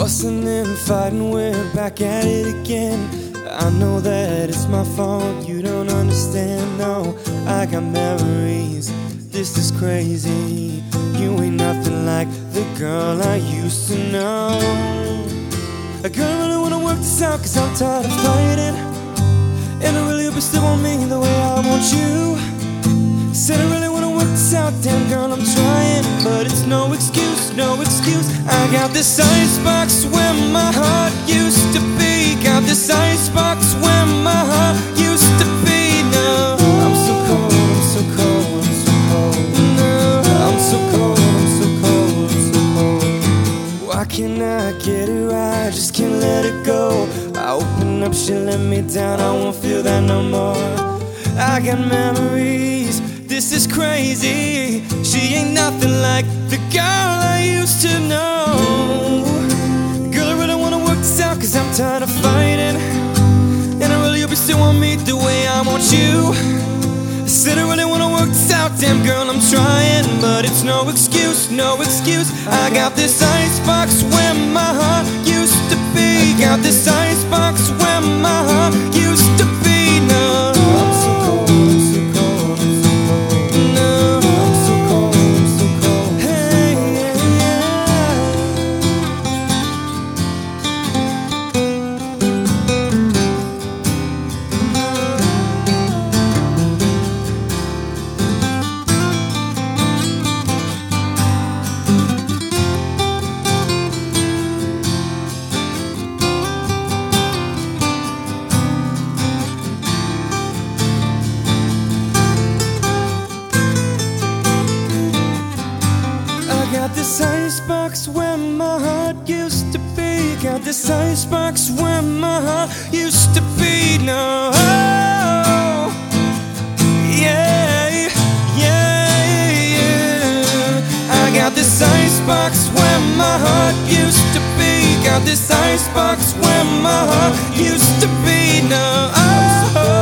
Fussing and fighting, we're back at it again. I know that it's my fault, you don't understand. No, I got memories, this is crazy. You ain't nothing like the girl I used to know. A girl really wanna work this out, cause I'm tired of fighting. And I really hope you still want me the way I want you. Said I really wanna work this out, damn girl, I'm trying. But it's no excuse, no excuse. I got this icebox where my heart used to be. Got this icebox where my heart used to be. No, I'm so cold, I'm so cold, I'm so cold. No, I'm so cold, I'm so cold, I'm so cold. Why can't I get it right? Just can't let it go. I open up, she let me down. I won't feel that no more. I got memories. This is crazy. She ain't nothing like the girl I used to know. Girl, I really wanna work this out, cause I'm tired of fighting. And I really hope you still want me the way I want you. I said I really wanna work this out, damn girl, I'm trying. But it's no excuse, no excuse. I got this icebox where my heart used to be. Got this icebox where my heart used to be. Got this icebox where my heart used to be. No, yeah, yeah, yeah. I got this icebox where my heart used to be. Got this icebox where my heart used to be. No,